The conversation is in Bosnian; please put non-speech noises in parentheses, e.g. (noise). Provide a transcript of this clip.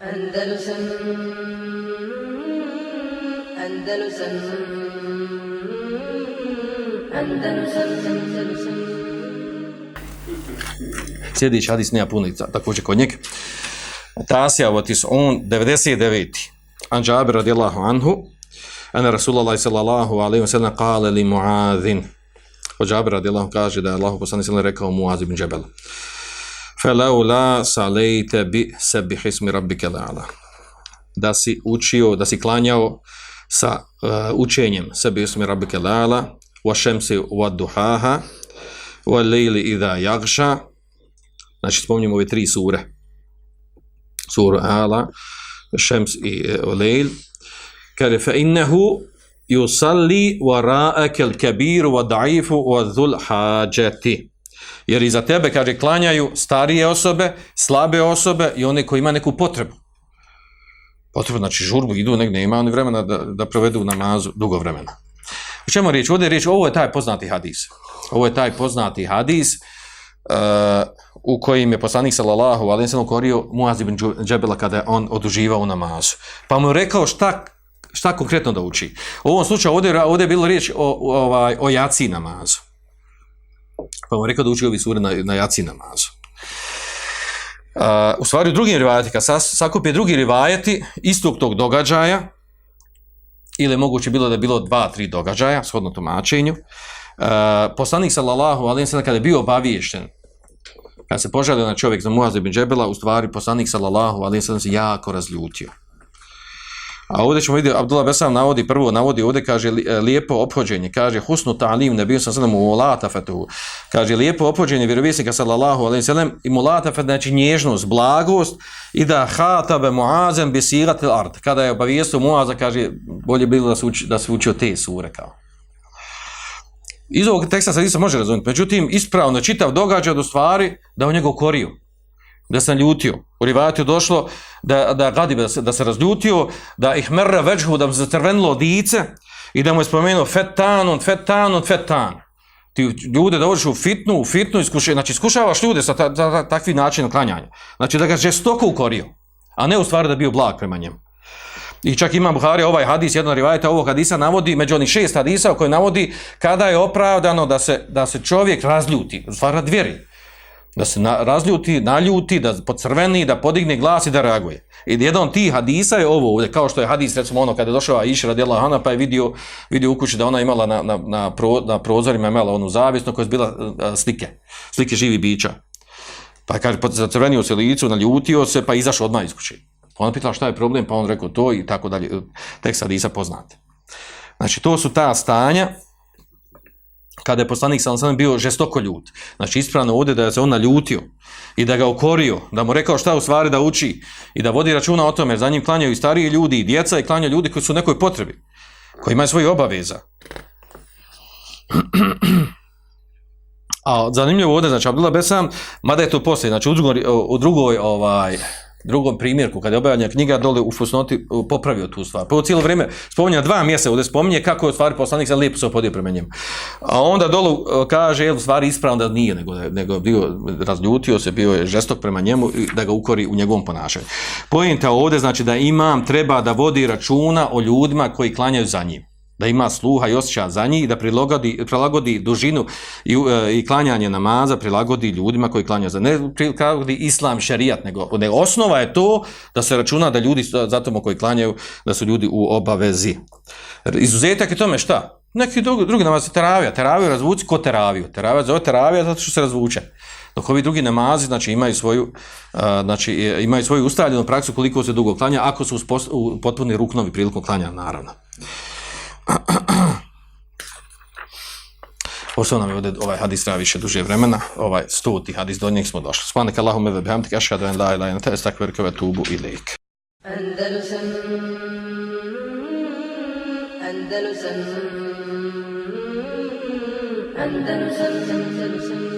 Andalusam Andalusam Andalusam Andalusam Sljedeći hadis nema puno također kod njeg. Tasija votis on 99. An Džabir radijallahu anhu Ana Rasulullah sallallahu alaihi wa sallam kale li Mu'adhin. Od Džabir radijallahu kaže da je Allah poslani sallam rekao muazin ibn Džabel. Felau la salejte bi sebi hismi rabbike la'ala. Da si učio, da si klanjao sa uh, učenjem sebi hismi rabbike la'ala wa šemsi wa duhaha wa lejli idha jagša znači spominjamo ove tri sure sura Ala šems i uh, lejl kaže fa innehu yusalli wa ra'aka al-kabir wa da'ifu wa dhul hajati Jer iza tebe, kaže, klanjaju starije osobe, slabe osobe i one koji ima neku potrebu. Potrebu, znači žurbu, idu negdje, nema oni vremena da, da provedu namazu dugo vremena. U čemu riječ? Ovdje je riječ, ovo je taj poznati hadis. Ovo je taj poznati hadis uh, u kojim je poslanik sallallahu alaihi sallam korio Muaz ibn Džebela kada je on oduživao u namazu. Pa mu je rekao šta, šta konkretno da uči. U ovom slučaju ovdje, ovdje je bilo riječ o, o, ovaj, o jaci namazu. Pa mu rekao da uči ovi sure na, na jaci namazu. Uh, u stvari u drugim rivajati, kad je drugi rivajati istog tog događaja, ili moguće bilo da je bilo dva, tri događaja, shodno tumačenju, uh, poslanik sallallahu alaihi sallam kada je bio obaviješten, kad se požalio na čovjek za Muaz ibn Džebela, u stvari poslanik sallallahu alaihi sallam se jako razljutio. A ovdje ćemo vidjeti, Abdullah Besam navodi, prvo navodi ovdje, kaže e, lijepo ophođenje, kaže husnu ta'lim, ne bio sam sada mu latafetu, kaže lijepo ophođenje vjerovisnika sallallahu alaihi sallam i mu latafet, znači nježnost, blagost i da hatabe muazem bisirat il art. Kada je obavijestu muaza, kaže bolje bilo da se, uči, da se učio te sure kao. Iz ovog teksta se može razumjeti, međutim ispravno čitav događaj od stvari da u njegov koriju da se ljutio. U rivajatu došlo da, da gadi, da se, da se razljutio, da ih merra veđhu, da mu se crvenilo dice i da mu je spomenuo fetanun, fetanun, fetan. Ti ljude dođeš u fitnu, u fitnu, iskuši, znači iskušavaš ljude sa ta, ta, ta, takvim načinom klanjanja. Znači da ga žestoko ukorio, a ne u stvari da bio blag prema njemu. I čak ima Buhari ovaj hadis, jedan rivajta ovog hadisa navodi, među onih šest hadisa koji navodi kada je opravdano da se, da se čovjek razljuti, u stvari dvjeri da se na, razljuti, naljuti, da pocrveni, da podigne glas i da reaguje. I jedan od tih hadisa je ovo ovdje, kao što je hadis, recimo ono, kada je došao Aisha radijela Hana, pa je vidio, vidio u kući da ona imala na, na, na, pro, na prozorima imala onu zavisnu koja je bila a, slike, slike živi bića. Pa je, kaže, zacrvenio se licu, naljutio se, pa izašao odmah iz kući. Ona pitala šta je problem, pa on rekao to i tako dalje, Tek sad hadisa poznate. Znači, to su ta stanja, kada je poslanik sam sam bio žestoko ljut. Znači ispravno ovdje da se on naljutio i da ga okorio, da mu rekao šta u stvari da uči i da vodi računa o tome, za njim klanjaju i stariji ljudi i djeca i klanjaju ljudi koji su u nekoj potrebi, koji imaju svoje obaveza. (clears throat) A zanimljivo ovdje, znači Abdullah Besam, mada je to poslije, znači u drugoj, u drugoj ovaj, drugom primjerku, kada je objavljena knjiga, dole u Fusnoti e, popravio tu stvar. Po cijelo vrijeme spominja dva mjeseca, ovdje spominje kako je stvari poslanik sad lijepo se opodio prema njemu. A onda dole kaže, je stvari ispravno da nije, nego, nego bio razljutio se, bio je žestok prema njemu i da ga ukori u njegovom ponašanju. Pojenta ovdje znači da imam treba da vodi računa o ljudima koji klanjaju za njim da ima sluha i osjeća za njih, da prilagodi, prilagodi dužinu i, e, i klanjanje namaza, prilagodi ljudima koji klanjaju za ne prilagodi islam, šerijat, nego, ne, osnova je to da se računa da ljudi zato koji klanjaju, da su ljudi u obavezi. Izuzetak je tome šta? Neki drugi, drugi namaz je teravija. Teraviju razvuci ko teraviju. Teravija zove teravija zato što se razvuče. Dok ovi drugi namazi znači, imaju svoju, uh, znači, e, imaju svoju ustaljenu praksu koliko se dugo klanja, ako su potpuni ruknovi prilikom klanja, naravno. Ostao nam je ovdje ovaj hadis treba više duže vremena, ovaj stoti hadis, do njeg smo došli. Svanik Allahume ve bihamdik, ašhadu en la ilaha illa anta, estakfiruke ve tubu ilik. Andalusam, Andalusam, Andalusam, Andalusam.